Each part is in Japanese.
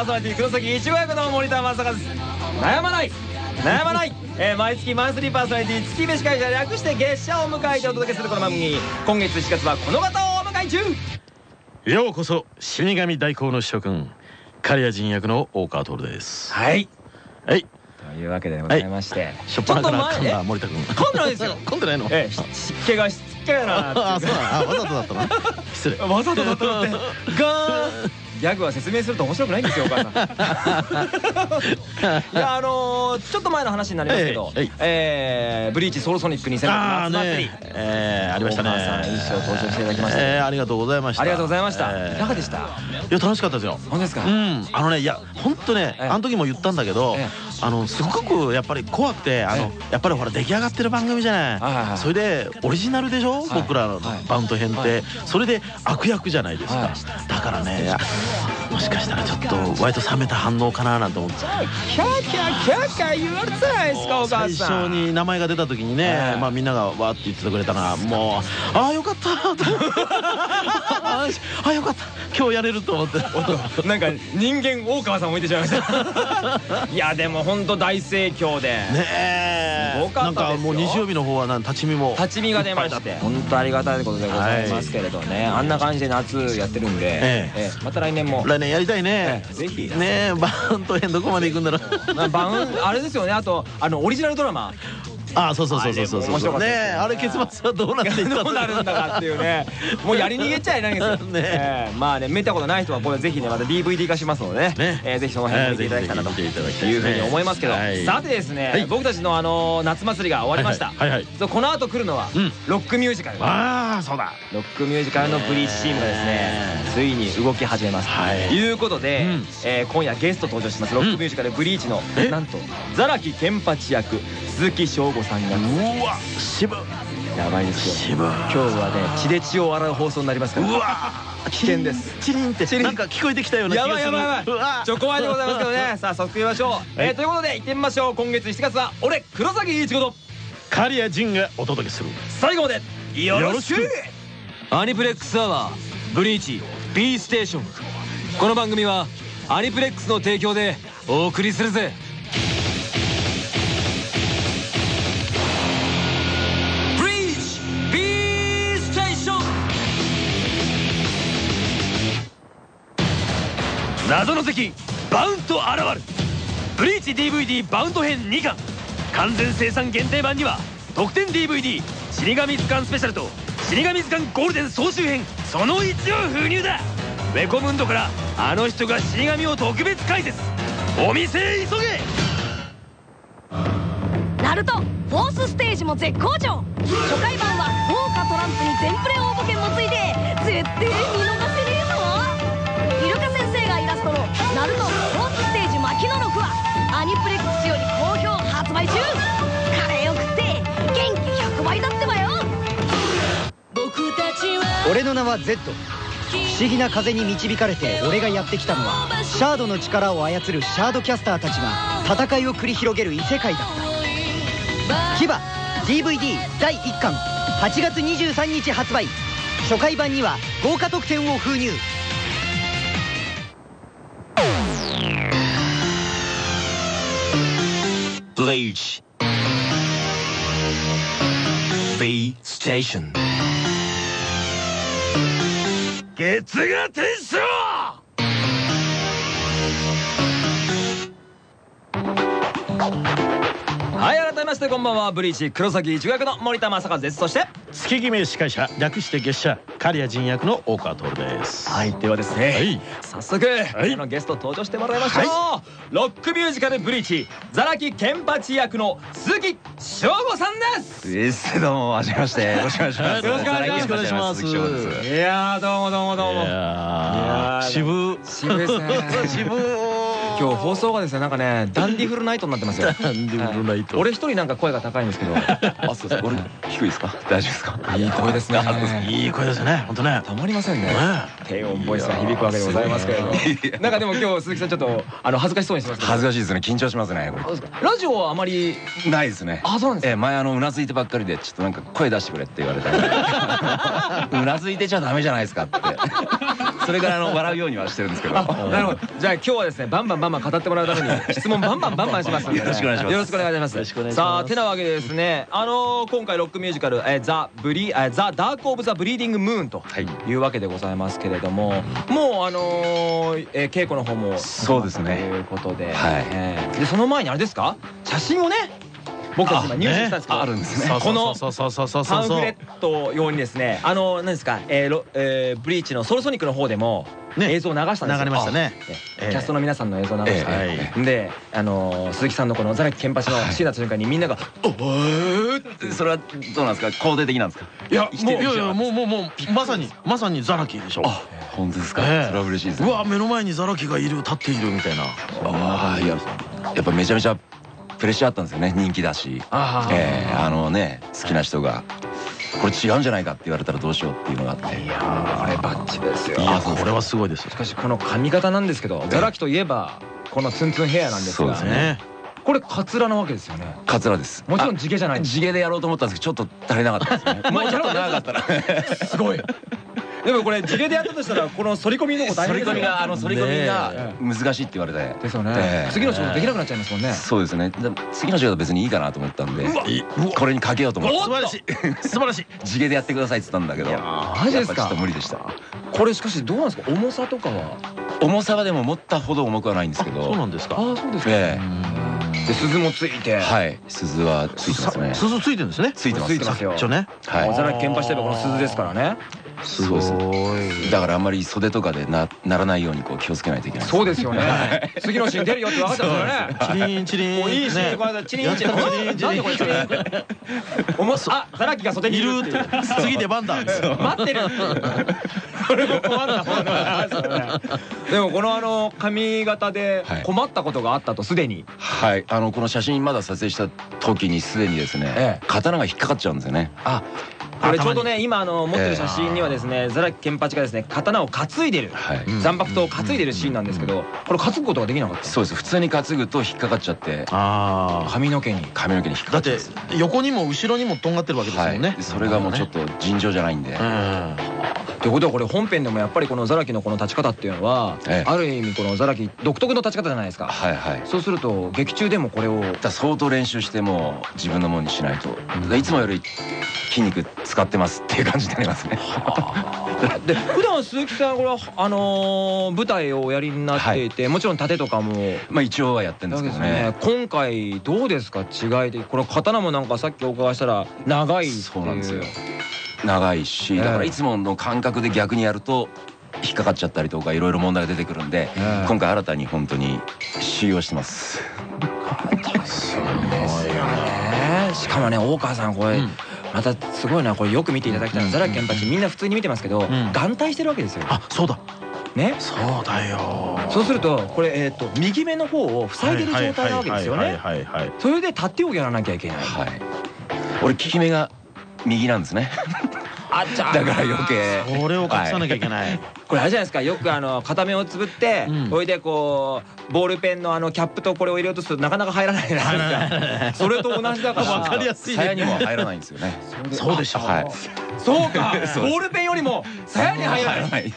パーソナリティ黒崎一護役の森田正和です。悩まない。悩まない、えー、毎月マンスリーパーソナリティ月飯会社略して月謝を迎えてお届けするこの番組。今月7月はこの方をお迎え中。ようこそ死神代行の諸君刈谷人役の大川徹です。はい。はい。というわけでございまして、しょっぱなから噛んちょっと前だ森田君。噛んでないですよ。噛んでないの？えー、湿気が湿気やなあそうだあわざとだったな。失礼。わざとだったのって。ガーンギャグは説明すると面白くないんですよお母さん。いやあのーちょっと前の話になりますけどはい。はい。えーブリーチソウルソニック2000ああ夏祭りねえ。ーありましたね。大川さん一生登場していただきましたえーありがとうございました。ありがとうございました。えー。いかがでした？いや楽しかったですよ。本当ですか？うん。あのねいや本当ねええ。あの時も言ったんだけどええあのすごくやっぱり怖くてあのやっぱりほら出来上がってる番組じゃない。いそれでオリジナルでしょ？い。僕らのはい。バウンド編っはてそれで悪役じゃないですはかだからねもしかしたらちょっと割と冷めた反応かななんて思ってキャーキャーキャーキャー言われてた。じゃないですかお母最さん初に名前が出た時にね、はいまあみんながわーって言っててくれたのはもうああよかったああよかった。今日やれると思って。なんか人間大川さん置いてしまいました。いやでも本当大盛況で。ねえなんかもう日曜日の方はなん立ち見も立ち見が出まして。本当ありがたいことでございますけれどね、あんな感じで夏やってるんで、また来年も。来年やりたいね。ええ。ぜひねえバウンド編どこまで行くんだろう。まあバウンあれですよね。あとあのオリジナルドラマあそうそうそうそうそう。あれも面白かったね。あれ結末はどうなっていったどうなるんだかっていうね。もうやり逃げちゃいないんですよ、ねえ。えまあね見たことない人はこれぜひねまた DVD 化しますのでね。ぜひその辺も見ていただきたいなとい。うふうに思いますけど、はい。さてですね、はい。僕たちのあの夏祭りが終わりました、この後来るのは、うん。ロックミュージカルああそうだ。ロックミュージカルのブリーチチームがですねねついに動き始めます。とはい。いうことで、今夜ゲスト登場します。ロックミュージカル「ブリーチの」え？なんとザラキケンパチ役鈴木翔吾さんがうわ渋やばいですよ。渋今日はね血で血を洗う放送になりますから。うわ。危険です。チリンってなんか聞こえてきたような気やがする。ばいやばいやばい。ちょ怖いでございますけどね。さあ早速行きましょう、えーということで行ってみましょう。今月7月は俺黒崎一護と。刈谷仁がお届けする。最後までよろしく。よろしく。アニプレックスアワーブリーチ B ステーション。この番組はアニプレックスの提供でお送りするぜ謎の敵バウント現る。ブリーチ DVD バウンド編2巻。完全生産限定版には特典 DVD 死神図鑑スペシャルと死神図鑑ゴールデン総集編その1を封入だ。ウェコムンドからあの人が死神を特別解説。お店へ急げ。ナルトフォースステージも絶好調。初回版は豪華トランプに全プレ応募券もついて絶対見逃ナルトフォースステージ牧野の句」はアニプレックスより好評発売中。カレーを食って元気100倍だってばよ。俺の名は Z 不思議な風に導かれて俺がやってきたのはシャードの力を操るシャードキャスターたちが戦いを繰り広げる異世界だった。牙 DVD 第1巻8月23日発売。初回版には豪華特典を封入 Bleach. B Station. 月が天章!はい改めましてこんばんは。ブリーチ黒崎一護役の森田正和です。そして月決め司会者略して月謝刈谷仁役の大川徹です。はいではですね、はい。早速、い。このゲスト登場してもらいましょう、ロックミュージカルブリーチザラキケンパチ役の鈴木翔吾さんです。です。どうもはじめまして。よろしくお願いします。よろしくお願いします。いやーどうもどうもどうも。いや渋渋いですね渋今日放送がですねなんかねダンディフルナイトになってますよ。ダンディフルナイト。俺一人なんか声が高いんですけど。あそうです。俺低いですか？大丈夫ですか？いい声ですね。いい声ですね本当ね。たまりませんね。ね。低音ボイスが響くわけでございますけれども。なんかでも今日鈴木さんちょっとあの恥ずかしそうにしてます恥ずかしいですね。緊張しますね。こラジオはあまりれないですね。あそうなんですか？ええ前あのうなずいてばっかりでちょっとなんか声出してくれって言われた うなずいてちゃダメじゃないですかってそれからあの笑うようにはしてるんですけど。なるほど。じゃあ今日はですねバンバンバンバン語ってもらうために質問バンバンバンバンしますのでねよろしくお願いします。よろしくお願いします。よろしくお願いします。さあてなわけでですねあのー今回ロックミュージカルえーザブリえー The Dark of the Bleeding Moon とはい。いうわけでございますけれどももうあの稽古の方もそうですね。ということで。はい。えーでその前にあれですか？写真をね僕たち今入手したんですけどあるんですね。このパンフレット用にですねあの何ですかえーロえーブリーチのソロソニックの方でもね。映像を流したんですよ。流れましたね。あええキャストの皆さんの映像を流したえであのー鈴木さんのこのザラキケンパチのシーンだった瞬間にみんなが「おー!それはどうなんですか？肯定的なんですか？いやもういやいやもうもうもうまさにまさにザラキでしょ。あ本当ですか？ええ。それは嬉しいですうわ目の前にザラキがいる立っているみたいな。ああいややっぱめちゃめちゃプレッシャーあったんですよね人気だし。あー。ええあのね好きな人がこれ違うんじゃないかって言われたらどうしようっていうのがあって。これバッチリですよ。いやこれはすごいですしかしこの髪型なんですけどザラキといえばこのツンツンヘアなんですがね。これカツラなわけですよね。カツラです。もちろん地毛じゃない。地毛でやろうと思ったんですけどちょっと足りなかったですね。もうちょっと長かったら すごいでもこれ地毛でやったとしたらこの反り込みの方大反り込み変ですよがあの反り込みがね難しいって言われて。ですよね、ええ次の仕事できなくなっちゃいますもんね。そうですね。次の仕事は別にいいかなと思ったんでいこれにかけようと思って。素晴らしい素晴らしい。地毛でやってくださいって言ったんだけどマジですかちょっと無理でした。これしかしどうなんですか？重さとかは？重さはでも持ったほど重くはないんですけど。そうなんですか。ああそうですか。えで鈴もついて。えはい。鈴はついてますね。鈴ついてるんですね。ついてます。ついてますよ。一応ね。はい。ザラキケンパしてればこの鈴ですからねそうですいだからあんまり袖とかでなならないようにこう気をつけないといけないそうですよね。次のシーン出るよって分かってますよね。チリンチリンもういいシーンねこの間チリンチリンやったチリンチリンなんでこれチリンあザラキが袖にいいるって次出番だ待ってるこれも困ったもんだなでもこのあの髪型ではい困ったことがあったとすでにはいあのこの写真まだ撮影した時にすでにですね、ええ刀が引っかかっちゃうんですよねあこれちょうどね今あの持ってる写真にはですねザラキケンパチがですね刀を担いでる。はい、うん。残白刀を担いでるシーンなんですけどこれ担ぐことができなかった。そうです。普通に担ぐと引っかかっちゃってあ髪の毛に。髪の毛に引っかかっちゃう。んですて横にも後ろにもとんがってるわけですもんね。はい、それがもうちょっと尋常じゃないんで、うんということはこれ本編でもやっぱりこのザラキのこの立ち方っていうのはええ。ある意味このザラキ独特の立ち方じゃないですか。はいはい。そうすると劇中でもこれを相当練習してもう自分のものにしないと、だからいつもより筋肉使ってますっていう感じになりますね。で普段鈴木さんこれはあのー舞台をおやりになっていてもちろん盾とかも。まあ一応はやってるんですけどね。今回どうですか？違いでこの刀もなんかさっきお伺いしたら長いっていう。そうなんですよ長いしええ。だからいつもの感覚で逆にやると引っかかっちゃったりとかいろいろ問題が出てくるんで、ええ。今回新たに本当に修行してます。ですよね。しかもね大川さんこれ、うん。またすごいなこれよく見ていただきたいのはザラケンパチみんな普通に見てますけど、ん。眼帯してるわけですよ。あそうだ。ね？そうだよ。そうするとこれえっ、と右目の方を塞いでる状態なわけですよはいね。それで立ってをやらなきゃいけない。はい。俺利き目が右なんですね。あっちゃだから余計。これを隠さなきゃいけない。これあれじゃないですか？よくあの片目をつぶって、うん。おいでこうボールペンのあのキャップとこれを入れようとするとなかなか入らないじゃない。ですか。それと同じだから。わかりやすいね。鞘にも入らないんですよね。そうでしょはい。そうか。そうボールペンよりも鞘に入らない。はい。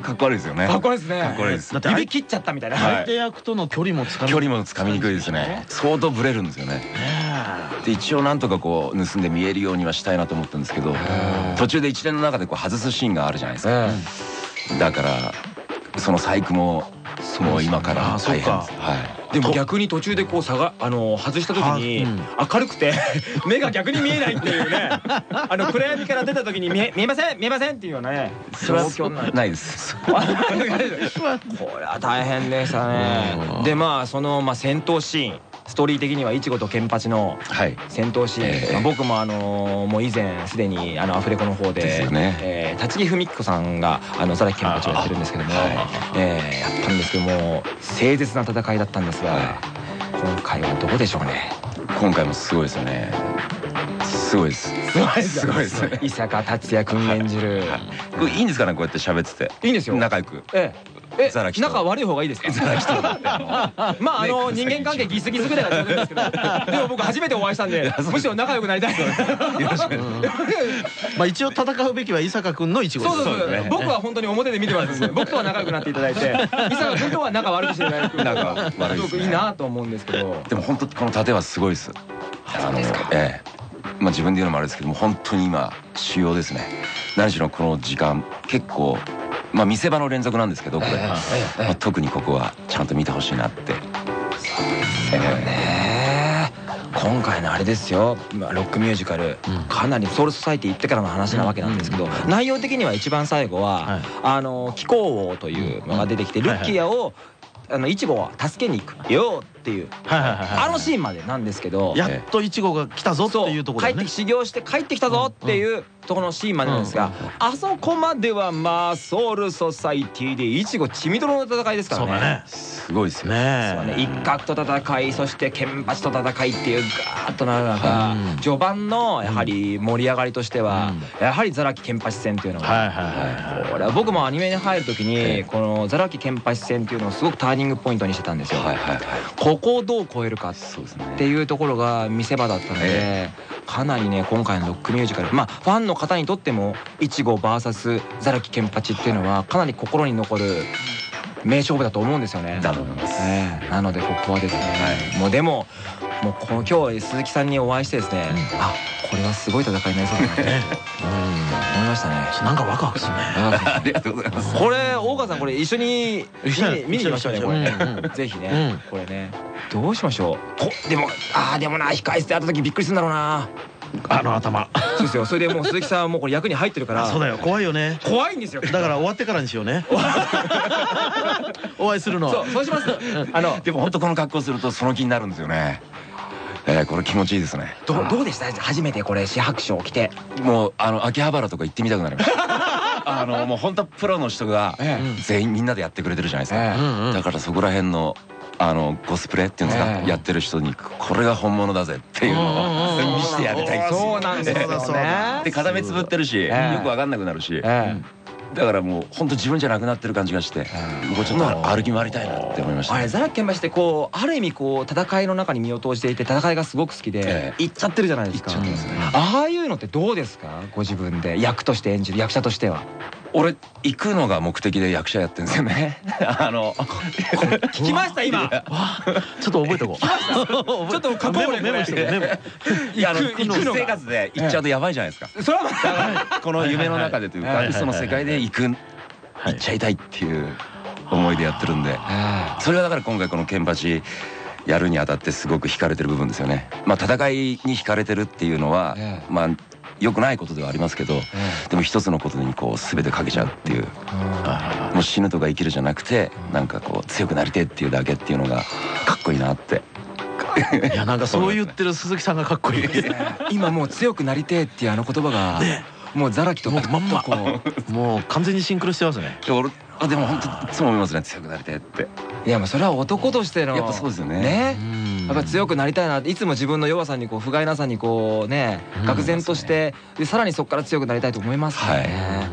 かっこ悪いですよね。かっこいいですね。かっこいいです。だって指切っちゃったみたいな。はい相手役との距離もつかみ距離もつかみにくいですね。相当ブレるんですよねで一応なんとかこう盗んで見えるようにはしたいなと思ったんですけど途中で一連の中でこう外すシーンがあるじゃないですか。えだからその細工ももう今から大変です。はい。えでも逆に途中でこう下があの外した時には明るくて 目が逆に見えないっていうね。あの暗闇から出た時に見え見えません見えませんっていうようなね状況ないです。これは大変でしたね。でまあそのまあ戦闘シーンストーリー的にはイチゴとケンパチのはい。戦闘シーン、ええ。まあ僕もあのもう以前すでにあのアフレコの方ですでよね。えー立木文子さんがあのザラキケンパチをやってるんですけども、えーやったんですけども誠実な戦いだったんですが、今回はどうでしょうね。今回もすごいですよね。すごいです。すごいですね。伊坂達也君演じる。いいんですかねこうやって喋ってて。いいんですよ。仲良く。えええザラキと仲悪い方がいいですか？ザラキと まああの人間関係ギスギスぐらいはちょうどいいんですけど。でも僕初めてお会いしたんで むしろ仲良くなりたい。よろしく。まあ一応戦うべきは伊坂君のいちごそうそうそう。そうですね。僕は本当に表で見てます僕とは仲良くなっていただいて。伊坂君とは仲悪くしていただいて仲悪いですねす。ごくいいなと思うんですけど。でも本当この盾はすごいです。あのええ。まあ自分で言うのもあれですけども本当に今主要ですね。何しろこの時間結構まあ見せ場の連続なんですけどこれ、まあ、特にここはちゃんと見てほしいなって。ね。今回のあれですよ。まあロックミュージカル。かなりソウルソサイティ行ってからの話なわけなんですけど内容的には一番最後ははい。あの気候王というのが出てきてルッキアをあのイチゴは助けに行くよっていう。あのシーンまでなんですけど。やっといちごが来たぞっていうところ帰って修行して帰ってきたぞっていうところのシーンまでなんですがあそこまではまあソウルソサイティでイチゴ血みどろの戦いですからね。すごいですよ。そうねね。え一角と戦いそして剣鉢と戦いっていうガーッとなる中うん。序盤のやはり盛り上がりとしてはやはりザラキ剣鉢戦っていうのがはいはいはいこれは僕もアニメに入る時にこのザラキ剣鉢戦っていうのをすごくターニングポイントにしてたんですよ。はいはいはいここをどう超えるかっていうところが見せ場だったのでかなりね今回のロックミュージカルまあファンの方にとってもイチゴ VS ザラキ剣鉢っていうのはかなり心に残る名勝負だと思うんですよね。だと思います。ええ。なのでここはですね、もうでももうこの今日鈴木さんにお会いしてですね、あこれはすごい戦いになりそうだなって 思いましたね。うんなんかワクワクするね。ありがとうございます。これ大川さんこれ一緒に見にに見に行きましょうねこれね。うん。うん。ぜひねうんこれねどうしましょう？こでもあーでもな控え室で会った時びっくりするんだろうな。あの頭。そうですよ。それでもう鈴木さんはもうこれ役に入ってるから。そうだよ。怖いよね。怖いんですよだから終わってからにしようね。お会いするのそうそうします。あのでも本当この格好するとその気になるんですよね。えーこれ気持ちいいですね。どうどうでした？初めてこれ紫白書を着て。もうあの秋葉原とか行ってみたくなりました。あのもう本当プロの人がええ。全員みんなでやってくれてるじゃないですか、だからそこら辺のあのコスプレっていうんですか、ええ。やってる人にこれが本物だぜっていうのを見せてやりたい。そうなんですよね。で片目つぶってるし、ええ。よくわかんなくなるし、えだからもう本当自分じゃなくなってる感じがして、もうちょっと歩き回りたいなって思いました、あれザラッケン橋ってこうある意味こう戦いの中に身を投じていて戦いがすごく好きでえ行っちゃってるじゃないですか。ああいうのってどうですか？ご自分で。役として演じる役者としては俺行くのが目的で役者やってるんですよね。あの 聞きました今。ちょっと覚えとこう。ちょっと過去メモメモしてこう。メモ行く生活で行っちゃうとやばいじゃないですか、それはこの夢の中でというか嘘の世界で行く行っちゃいたいっていう思いでやってるんで。あそれはだから今回この剣鉢やるにあたってすごく惹かれてる部分ですよね。まあ戦いに惹かれてるっていうのはええ。まあ良くないことではありますけどでも一つのことにこう全てかけちゃうっていう。もう死ぬとか生きるじゃなくてなんかこう強くなりてえっていうだけっていうのがかっこいいなって。いやなんかそう言ってる鈴木さんがかっこいい。今もう強くなりてえっていうあの言葉がもうザラキともうまんま。こうもう完全にシンクロしてますねあでも本当いつも思いますね。強くなりてえって。いやもうそれは男としてのやっぱそうですよね。ね。うん。やっぱ強くなりたいなっていつも自分の弱さにこう不甲斐なさにこうねうん愕然としてでさらにそこから強くなりたいと思いますからね、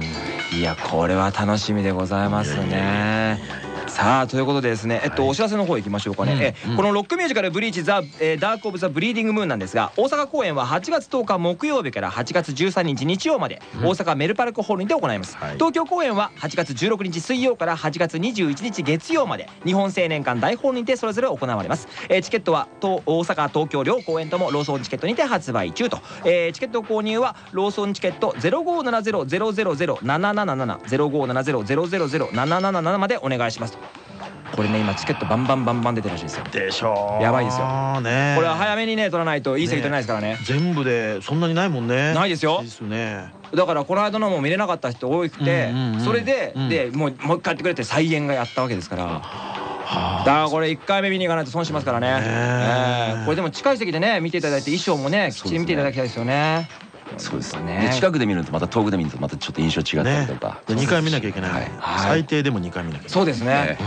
い、やこれは楽しみでございますね。さあということでですね、えっと、お知らせの方行きましょうかね、このロックミュージカル「ブリーチ・ザ・えーダーク・オブ・ザ・ブリーディング・ムーン」なんですが大阪公演は8月10日木曜日から8月13日日曜までうん。大阪メルパルクホールにて行います、はい。東京公演は8月16日水曜から8月21日月曜まで日本青年館大ホールにてそれぞれ行われます、えーチケットは東大阪東京両公演ともローソンチケットにて発売中と、えーチケット購入はローソンチケット0570-000-777 0570-000-777までお願いしますとこれね今チケットバンバンバンバン出てるらしいですよ。でしょう。やばいですよ。ねこれは早めにね取らないといい席取れないですからね。全部でそんなにないもんね。ないですよ。ですよね。だからこの間のも見れなかった人多くてそれでうんでもうもう一回やってくれて再演がやったわけですから。はだからこれ1回目見に行かないと損しますからね。ねえ。ええ。これでも近い席でね見ていただいて衣装もねきっちり見ていただきたいですよねそうですね。で近くで見るのとまた遠くで見るとまたちょっと印象違ったりとか、2回見なきゃいけない、はい。最低でも2回見なきゃいけない。そうですね。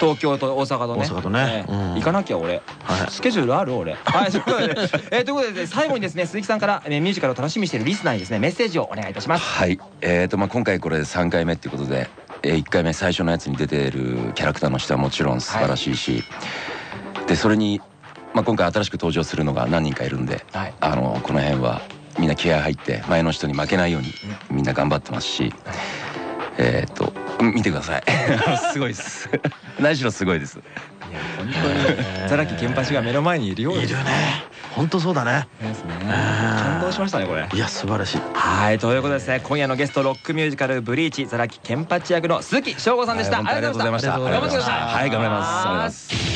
東京と大阪とね。大阪とね。行かなきゃ俺。はい。スケジュールある俺。はいということでえーということで最後にですね鈴木さんからえーミュージカルを楽しみにしているリスナーにですねメッセージをお願いいたします。はい。えーとまあ今回これ3回目っていうことで、え1回目最初のやつに出てるキャラクターの人はもちろん素晴らしいし、でそれに、まあ、今回新しく登場するのが何人かいるんで、はい。あのこの辺はみんな気合入って前の人に負けないようにみんな頑張ってますし、えーっと見てください。すごいです。何しろすごいです。本当にザラキケンパチが目の前にいるようです。いるね。本当そうだね。ですね。感動しましたねこれ。いや素晴らしい。はいということでですね今夜のゲストロックミュージカル「ブリーチ」ザラキケンパチ役の鈴木翔吾さんでした、ありがとうございました。頑張ってくださいはい頑張ります。ありがとうござい。ます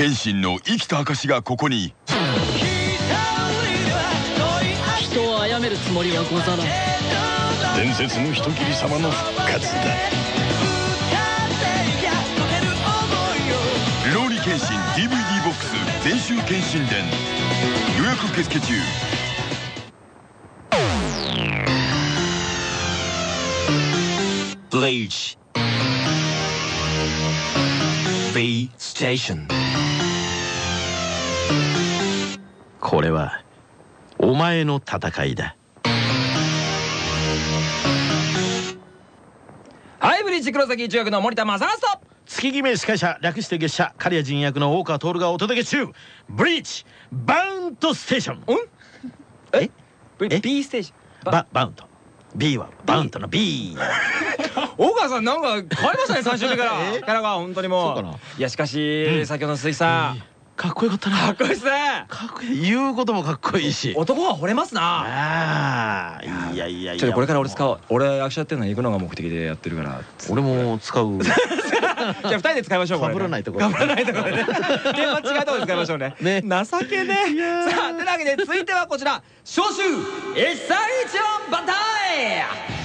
謙信の生きた証がここに。人を殺めるつもりはござらん。伝説の人斬り様の復活だ。ローリ謙信 DVD ボックス全集謙信伝。予約受付中。Bleach. B Station これはお前の戦いだ。はいブリーチ黒崎一役の森田正和と。月決め司会者略して月謝刈谷陣役の大川徹がお届け中。ブリーチバウントステーション。え？え？B ステージババウント。B はバウントの B 大川さんなんか変わりましたね3週目からえ？キャラが本当にもう。いやしかし、先ほどの鈴木さん、かっこよかったな。かっこいいですね。かっこいい。言うこともかっこいいし。男は惚れますな。ああ。いやいやいや。ちょっとこれから俺使おう。俺役者やってるの行くのが目的でやってるから。俺も使う。じゃあ二人で使いましょうこれね。被らないところ被らないところでね。現場違うところで使いましょうね。ね。情けねさあというわけで続いてはこちら。召集一番番隊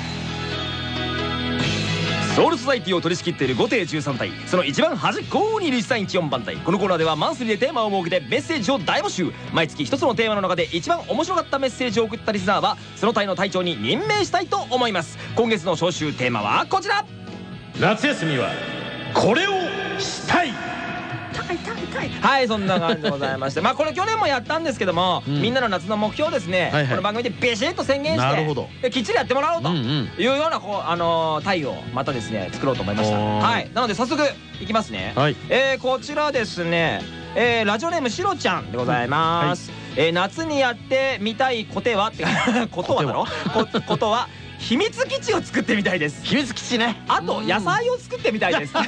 ソウルソサイティを取り仕切っている5艇13体その一番端っこにいる一3 1 4番隊。このコーナーではマンスリーでテーマを設けてメッセージを大募集。毎月一つのテーマの中で一番面白かったメッセージを送ったリスナーはその隊の隊長に任命したいと思います。今月の招集テーマはこちら。夏休みはこれをしたい。はいそんな感じでございまして。まあこれ去年もやったんですけども、うん。みんなの夏の目標をですね、この番組でビシッと宣言してきっちりやってもらおうというようなこう、あのー体をまたですね作ろうと思いました。はい。なので早速いきますね、はい。えーこちらですね、えーラジオネームしろちゃんでございます、えー夏にやってみたいことはってこと はだろ？こ ことは秘密基地を作ってみたいです。秘密基地ね。あと野菜を作ってみたいです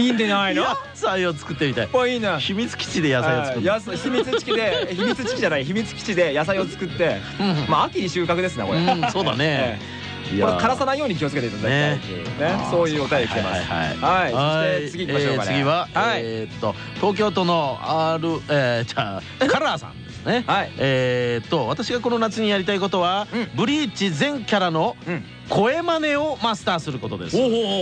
いいんでないの？野菜を作ってみたい。これいいな。秘密基地で野菜を作る。はい野菜秘密基地で 秘密基地じゃない。秘密基地で野菜を作って。うん。まあ秋に収穫ですねこれ。うんそうだね。これ枯らさないように気をつけていただきたいね。そういうお便り来てます。はいそして次行きましょうか次ははい。えーっと東京都の R えーじゃあカラーさんですね。はい。えーっと私がこの夏にやりたいことはうん。ブリーチ全キャラのうん。声真似をマスターすることです。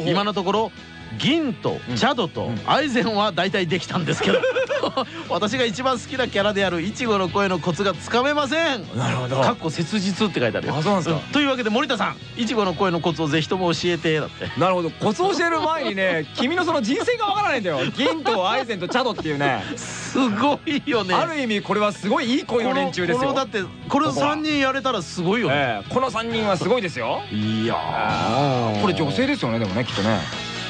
今のところ銀とチャドとアイゼンは大体できたんですけど。私が一番好きなキャラであるイチゴの声のコツがつかめません。なるほど。かっこ切実って書いてあるよ。あそうなんですか。というわけで森田さんいちごの声のコツをぜひとも教えてだって。なるほど。コツを教える前にね 君のその人生がわからないんだよ。銀とアイゼンとチャドっていうね。すごいよね。ある意味これはすごいいい声の連中ですよ。このだってこれここは。3人やれたらすごいよね。ええこの3人はすごいですよ。いやー。これ女性ですよねでもねきっとね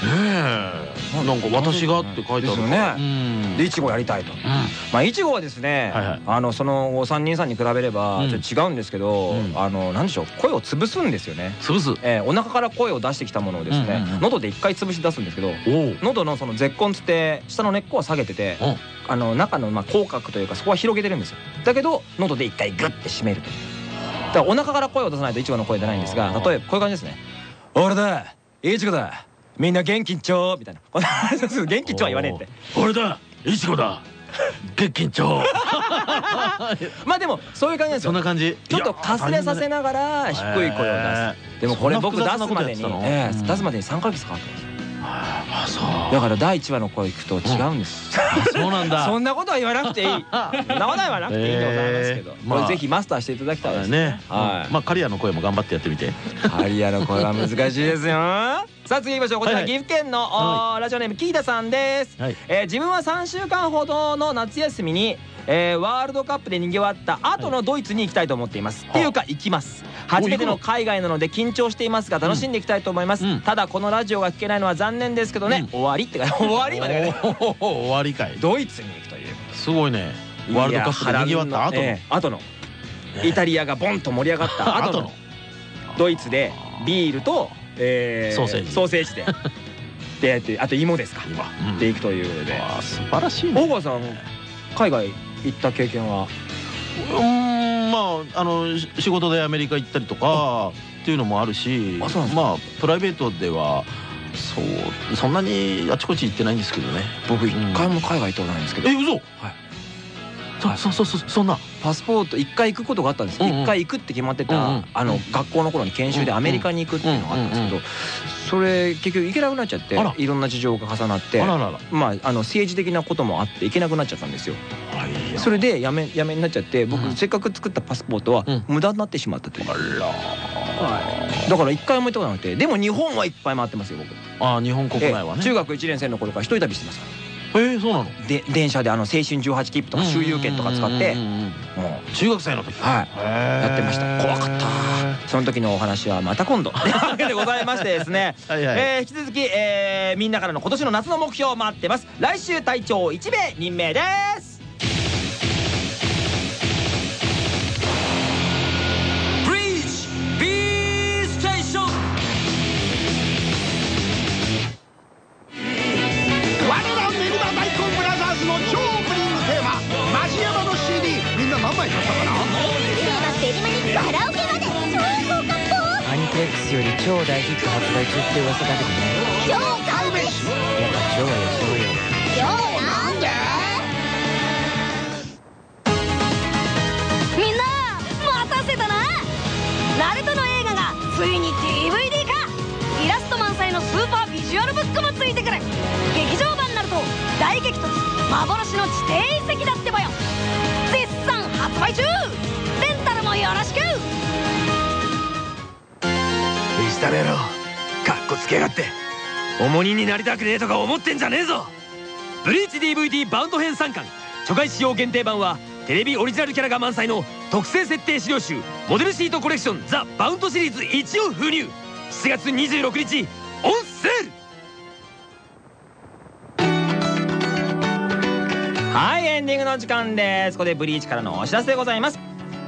なんか私がって書いてあるね。でいちごやりたいと。まあいちごはですねあのそのお三人さんに比べればちょっと違うんですけどあのなんでしょう声を潰すんですよね。潰す？お腹から声を出してきたものをですね喉で一回潰し出すんですけど喉のその絶根つって下の根っこは下げててあの中のまあ口角というかそこは広げてるんですよ。だけど喉で一回グッて締めると。だからお腹から声を出さないといちごの声出ないんですが例えばこういう感じですね「俺だいちごだみんな元気んちょー」みたいな。元気んちょは言わねえって「俺だ。いちごだ。元気んちょー」まあでもそういう感じですよ。そんな感じ。ちょっとかすれさせながら低い声を出す。でもこれ僕出すまでに出すまでに3ヶ月かかってだから第1話の声聞くと違うんです。そうなんだ。そんなことは言わなくていい。そんなことは言わなくていいんでございますけど。これぜひマスターしていただきたいですね。はい。まあカリアの声も頑張ってやってみて。カリアの声は難しいですよ。さあ次行きましょう。こちら岐阜県のラジオネームキータさんです。自分は3週間ほどの夏休みにえー、ワールドカップで賑わった後のドイツに行きたいと思っています、っていうか行きます初めての海外なので緊張していますが楽しんでいきたいと思います、ただこのラジオが聞けないのは残念ですけどね、終わりって終わりまで。終わりかい。ドイツに行くというすごいね。ワールドカップで賑わった後の。後の。イタリアがボンと盛り上がった 後の。ドイツでビールとソーセージ。ソーセージで。であと芋ですか。で行くということで。素晴らしいね。大川さん海外行った経験は？うんまああの仕事でアメリカ行ったりとかっていうのもあるしまあプライベートではそうそんなにあちこち行ってないんですけどね。僕一回も海外行ったことないんですけど。え嘘？はい。そそそそんな？パスポート一回行くことがあったんです。一回行くって決まってたあの学校の頃に研修でアメリカに行くっていうのがあったんですけどそれ結局行けなくなっちゃっていろんな事情が重なってまああの政治的なこともあって行けなくなっちゃったんですよそれでやめやめになっちゃって僕せっかく作ったパスポートは無駄になってしまったという。だから一回も行ったことなくてでも日本はいっぱい回ってますよ僕。ああ日本国内はね。中学1年生の頃から一人旅してます。からえー、そうなの？で電車であの青春18切符とか周遊券とか使ってもう。中学生の時？はい。やってました。怖かった。その時のお話はまた今度。というわけでござい。ましてですねえ引き続き、えー、みんなからの今年の夏の目標待ってます。来週隊長1名任命ですより超大ヒット発売中って噂だけどね超買うべしやっぱ超は予想よ超なんでみんな待たせたな。ナルトの映画がついに DVD 化イラスト満載のスーパービジュアルブックもついてくる劇場版ナルト大激突。幻の地底遺跡だってばよ。絶賛発売中。レンタルもよろしく。石田野郎かっこつけやがって。重荷になりたくねえとか思ってんじゃねえぞ。ブリーチ DVD バウンド編3巻。初回使用限定版はテレビオリジナルキャラが満載の特製設定資料集モデルシートコレクションザ・バウンドシリーズ1を封入。7月26日オンセール。はいエンディングの時間です。ここでブリーチからのお知らせでございます。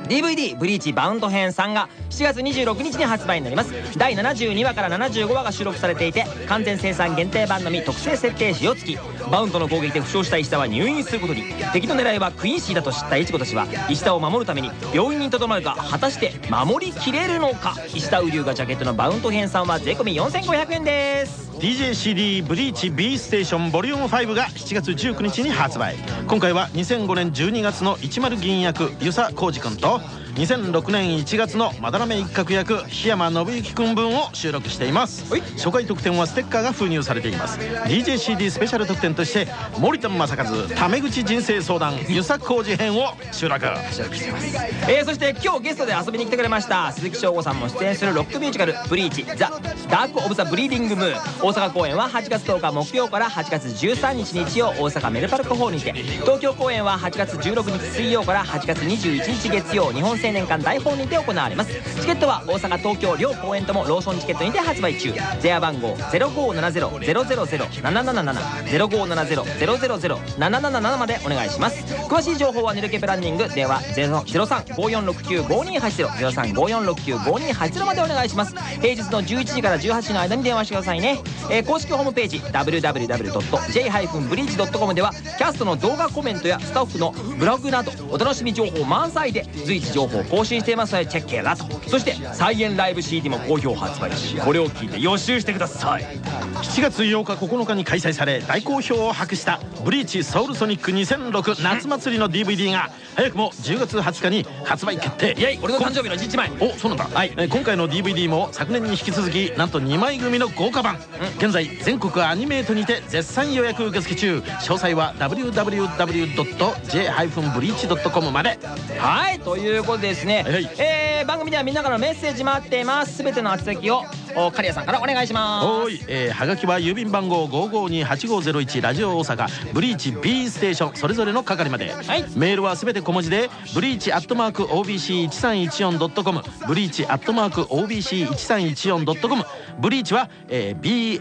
DVD「ブリーチバウンド編3」が7月26日に発売になります。第72話から75話が収録されていて完全生産限定版のみ特製設定仕様付きバウンドの攻撃で負傷した石田は入院することに。敵の狙いはクインシーだと知ったイチコたちは石田を守るために病院にとどまるが果たして守りきれるのか？石田雨竜がジャケットのバウンド編3は税込4500円です。DJCD ブリーチ B ステーションボリューム5が7月19日に発売。今回は2005年12月の一丸銀役遊佐浩二君と2006年1月のまだらめ一角役檜山信之君分を収録しています。初回特典はステッカーが封入されています。DJCD スペシャル特典として森田正和タメ口人生相談遊佐浩二編を収録。えー、そして今日ゲストで遊びに来てくれました鈴木翔吾さんも出演するロックミュージカル「ブリーチザ・ダーク・オブ・ザ・ブリーディング・ム。ーン」大阪公演は8月10日木曜から8月13日日曜大阪メルパルクホールにて。東京公演は8月16日水曜から8月21日月曜。日本製青年館大本にて行われます。チケットは大阪東京両公演ともローソンチケットにて発売中。電話番号0570-000-777 0570-000-777までお願いします。詳しい情報はネルケプランニング。電話0354695280 0354695280までお願いします。平日の11時から18時の間に電話してくださいね、えー公式ホームページ www.j-breach.com ではキャストの動画コメントやスタッフのブログなどお楽しみ情報満載で随時情報を更新していますのでチェックラと。そして再現ライブ CD も好評発売しこれを聞いて予習してください。7月8日9日に開催され大好評を博した「ブリーチソウルソニック2006夏祭り」の DVD が早くも10月20日に発売決定。イエイ俺の誕生日の1日前おそうなんだ、はい、今回の DVD も昨年に引き続きなんと2枚組の豪華版、現在全国アニメートにて絶賛予約受付中。詳細は www.j-breach.com まで。はい。ということでですね、えー番組ではみんなからのメッセージ待っています。全ての宛先をお刈谷さんからお願いします。おい、えー、はがきは郵便番号5528501ラジオ大阪ブリーチ B ステーションそれぞれの係まで、メールはすべて小文字でブリーチアットマーク OBC1314.com ブリーチアットマーク OBC1314.com ブリーチは、えー、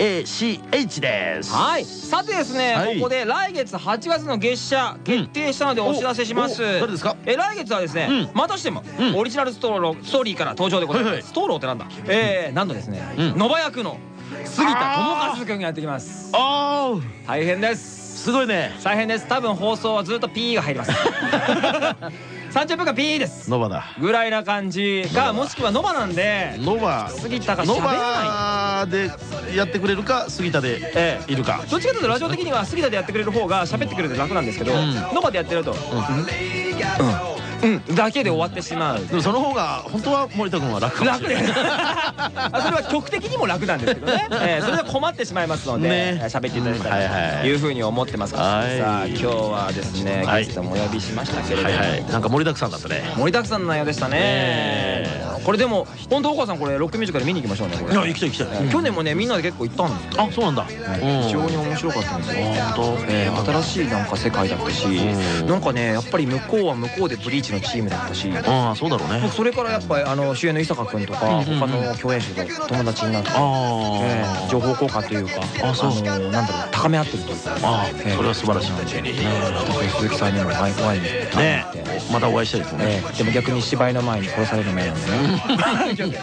BLEACH です。はい。さてですね、はい。ここで来月8月の月謝決定したのでお知らせします、おお誰ですか？え来月はですね、またしても、オリジナルストローストーリーから登場でございます、ストーローってなんだ？えー、なんとですね、野場役の杉田智和君がやってきます。あ大変です。すごいね。大変です。多分放送はずっと P が入ります。30分間 P です。ノバだ。ぐらいな感じかもしくはノバなんでノバ杉田がノ喋らない。バでやってくれるか杉田でいるか。どっちかというとラジオ的には杉田でやってくれる方が喋ってくれて楽なんですけど、ノバでやってると。うん、うん、だけで終わってしまう。でもその方が本当は森田君は楽かもし楽れない。であそれは曲的にも楽なんですけどね、えーそれで困ってしまいますのでね。喋、っていただいたはいとい。うふうに思ってますから、はい。さあ今日はですねはい。ゲストもお呼びしましたけれども、はいはい。なんか盛りだくさんだったね。盛りだくさんの内容でしたね。これでも本当お母さんこれロックミュージカル見に行きましょうねこれ。いや行きたい行きたい。去年もねみんなで結構行ったんですよ。あそうなんだ。うん。非常に面白かったんですよ。本当。えー新しいなんか世界だったしなんかねやっぱり向こうは向こうでブリーチのチームだったし。ああそうだろうね。僕それからやっぱりあの主演の伊坂君とか他の共演者と友達になって情報交換というかあそう。のなんだろう高め合ってるというか。ああそれは素晴らしい。鈴木さんにも会い会いにねまたお会いしたいですね。えーでも逆に芝居の前に殺されるのも嫌なんで。ね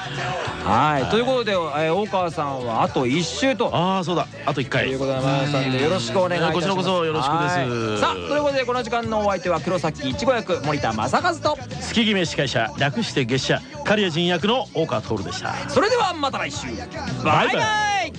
はいということで、えー大川さんはあと1週と。ああそうだ。あと1回。ということでございましたんでよろしくお願いいたします。こちらこそよろしくです。はい。さあということでこの時間のお相手は黒崎いちご役森田正和と。月決め司会者略して月謝刈谷人役の大川徹でした。それではまた来週。バイバイ。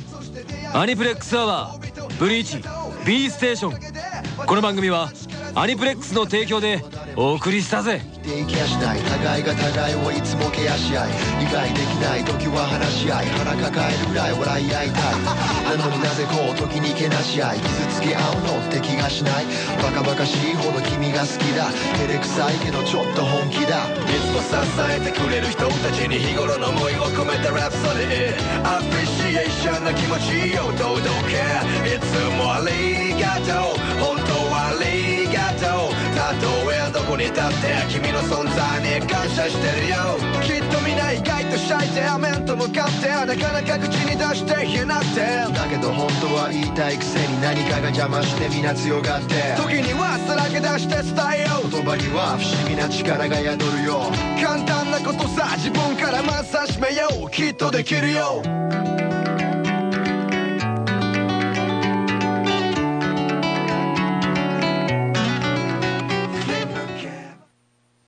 アニプレックスアワーブリーチ B ステーション。この番組はアニプレックスの提供でお送りしたぜ。定期したい。互いが互いをいつもケアし合い。理解できない時は話し合い。腹抱えるぐらい笑い合いたい。なのになぜこう時にけなし合い。傷つけ合うのって気がしない。バカバカしいほど君が好きだ。照れくさいけどちょっと本気だ。いつも支えてくれる人たちに日頃の思いを込めたラプソディアプリシエーションの気持ちを届けいつもありがとう本当はありがとうたとえどこに立って君の存在に感謝してるよきっとみんな意外とシャイで面と向かってなかなか口に出して言えなくてだけど本当は言いたいくせに何かが邪魔して皆強がって時にはさらけ出して伝えよう言葉には不思議な力が宿るよ簡単なことさ自分からまず始めようきっとできるよ